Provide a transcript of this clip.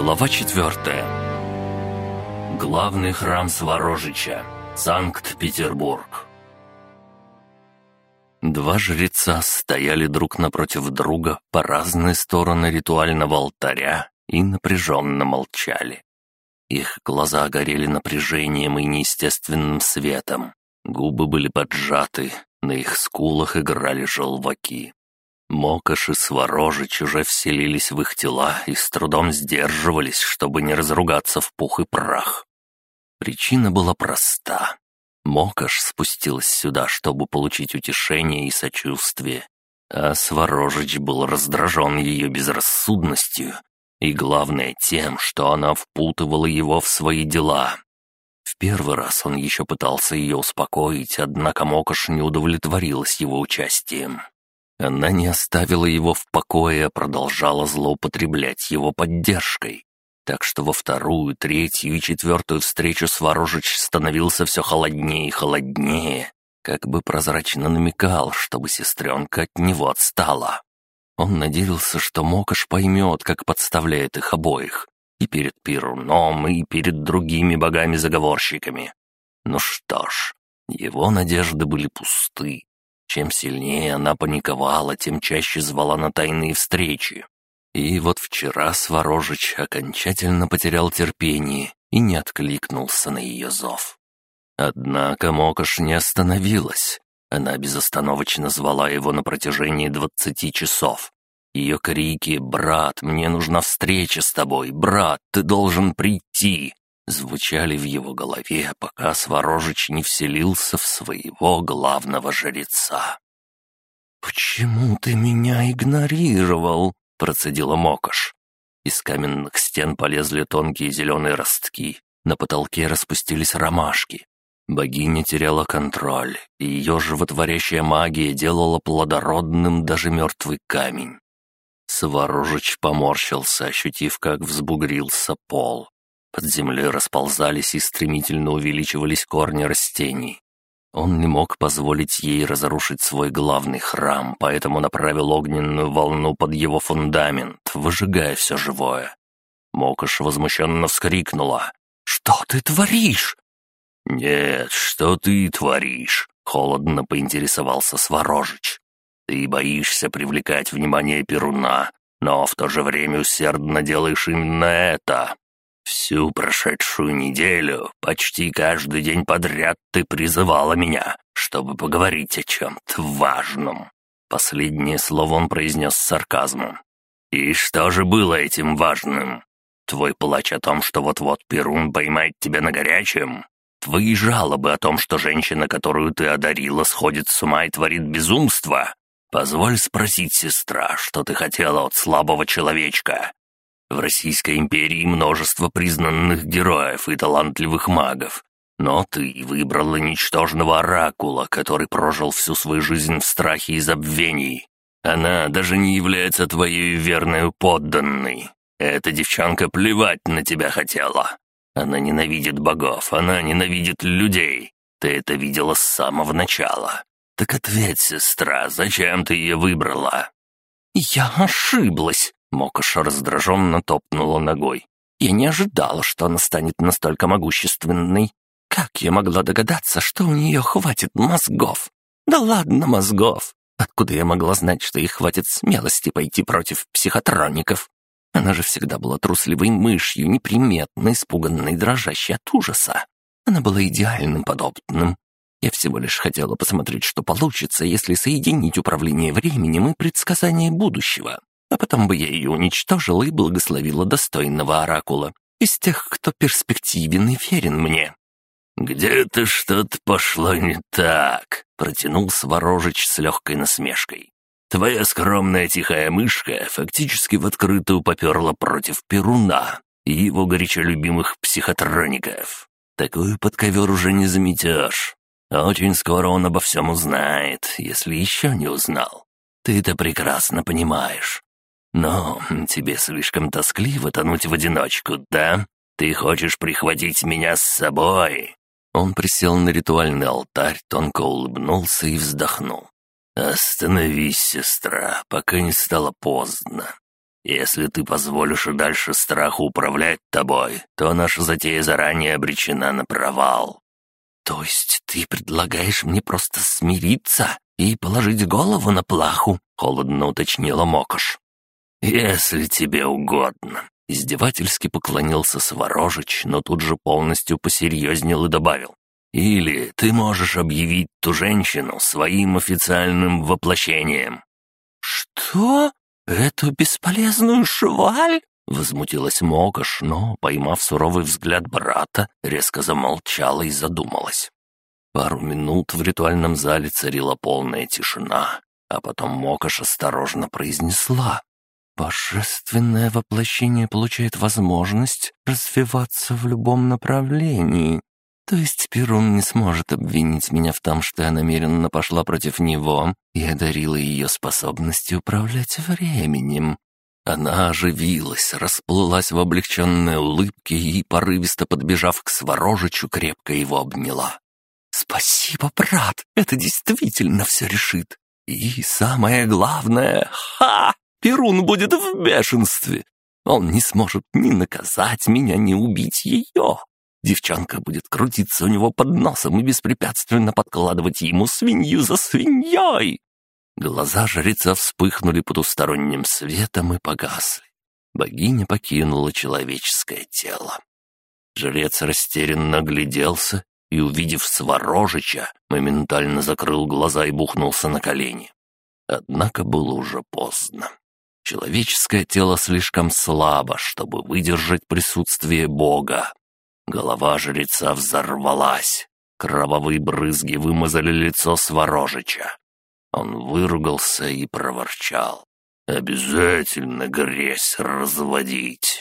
Глава четвертая. Главный храм Сворожича. Санкт-Петербург. Два жреца стояли друг напротив друга по разные стороны ритуального алтаря и напряженно молчали. Их глаза горели напряжением и неестественным светом. Губы были поджаты, на их скулах играли желваки. Мокаш и Сворожич уже вселились в их тела и с трудом сдерживались, чтобы не разругаться в пух и прах. Причина была проста. Мокаш спустилась сюда, чтобы получить утешение и сочувствие, а Сворожич был раздражен ее безрассудностью и, главное, тем, что она впутывала его в свои дела. В первый раз он еще пытался ее успокоить, однако Мокаш не удовлетворилась его участием. Она не оставила его в покое, а продолжала злоупотреблять его поддержкой. Так что во вторую, третью и четвертую встречу Сварожич становился все холоднее и холоднее, как бы прозрачно намекал, чтобы сестренка от него отстала. Он надеялся, что Мокаш поймет, как подставляет их обоих, и перед Перуном, и перед другими богами-заговорщиками. Ну что ж, его надежды были пусты. Чем сильнее она паниковала, тем чаще звала на тайные встречи. И вот вчера Сворожич окончательно потерял терпение и не откликнулся на ее зов. Однако Мокош не остановилась. Она безостановочно звала его на протяжении двадцати часов. Ее крики «Брат, мне нужна встреча с тобой! Брат, ты должен прийти!» Звучали в его голове, пока Сворожич не вселился в своего главного жреца. «Почему ты меня игнорировал?» — процедила Мокош. Из каменных стен полезли тонкие зеленые ростки, на потолке распустились ромашки. Богиня теряла контроль, и ее животворящая магия делала плодородным даже мертвый камень. Сворожич поморщился, ощутив, как взбугрился пол. Под землей расползались и стремительно увеличивались корни растений. Он не мог позволить ей разрушить свой главный храм, поэтому направил огненную волну под его фундамент, выжигая все живое. Мокош возмущенно вскрикнула. «Что ты творишь?» «Нет, что ты творишь?» — холодно поинтересовался Сворожич. «Ты боишься привлекать внимание Перуна, но в то же время усердно делаешь именно это. Всю прошедшую неделю, почти каждый день подряд ты призывала меня, чтобы поговорить о чем-то важном». Последнее слово он произнес с сарказмом. «И что же было этим важным? Твой плач о том, что вот-вот Перун поймает тебя на горячем? Твои жалобы о том, что женщина, которую ты одарила, сходит с ума и творит безумство? Позволь спросить, сестра, что ты хотела от слабого человечка, в Российской империи множество признанных героев и талантливых магов. Но ты выбрала ничтожного оракула, который прожил всю свою жизнь в страхе и забвении. Она даже не является твоей верной подданной. Эта девчонка плевать на тебя хотела. Она ненавидит богов, она ненавидит людей. Ты это видела с самого начала. Так ответь, сестра, зачем ты ее выбрала?» «Я ошиблась», Мокоша раздраженно топнула ногой. Я не ожидала, что она станет настолько могущественной. Как я могла догадаться, что у нее хватит мозгов? Да ладно мозгов. Откуда я могла знать, что ей хватит смелости пойти против психотроников? Она же всегда была трусливой мышью, неприметной, испуганной, дрожащей от ужаса. Она была идеальным подобным. Я всего лишь хотела посмотреть, что получится, если соединить управление временем и предсказание будущего. А потом бы я ее уничтожила и благословила достойного оракула. Из тех, кто перспективен и верен мне». «Где-то что-то пошло не так», — протянул Сворожич с легкой насмешкой. «Твоя скромная тихая мышка фактически в открытую поперла против Перуна и его горячо любимых психотроников. Такую под ковер уже не заметешь. Очень скоро он обо всем узнает, если еще не узнал. Ты это прекрасно понимаешь. «Но тебе слишком тоскливо тонуть в одиночку, да? Ты хочешь прихватить меня с собой?» Он присел на ритуальный алтарь, тонко улыбнулся и вздохнул. «Остановись, сестра, пока не стало поздно. Если ты позволишь и дальше страху управлять тобой, то наша затея заранее обречена на провал». «То есть ты предлагаешь мне просто смириться и положить голову на плаху?» — холодно уточнила Мокош. «Если тебе угодно». Издевательски поклонился Сворожич, но тут же полностью посерьезнел и добавил. «Или ты можешь объявить ту женщину своим официальным воплощением». «Что? Эту бесполезную шваль?» Возмутилась Мокош, но, поймав суровый взгляд брата, резко замолчала и задумалась. Пару минут в ритуальном зале царила полная тишина, а потом Мокош осторожно произнесла. «Божественное воплощение получает возможность развиваться в любом направлении. То есть Перун не сможет обвинить меня в том, что я намеренно пошла против него и одарила ее способностью управлять временем. Она оживилась, расплылась в облегченной улыбке и, порывисто подбежав к Сворожичу, крепко его обняла. «Спасибо, брат, это действительно все решит. И самое главное, ха! Перун будет в бешенстве. Он не сможет ни наказать меня, ни убить ее. Девчонка будет крутиться у него под носом и беспрепятственно подкладывать ему свинью за свиньей. Глаза жреца вспыхнули потусторонним светом и погасли. Богиня покинула человеческое тело. Жрец растерянно огляделся и, увидев Сворожича, моментально закрыл глаза и бухнулся на колени. Однако было уже поздно. Человеческое тело слишком слабо, чтобы выдержать присутствие Бога. Голова жреца взорвалась. Кровавые брызги вымазали лицо Сворожича. Он выругался и проворчал. «Обязательно грязь разводить!»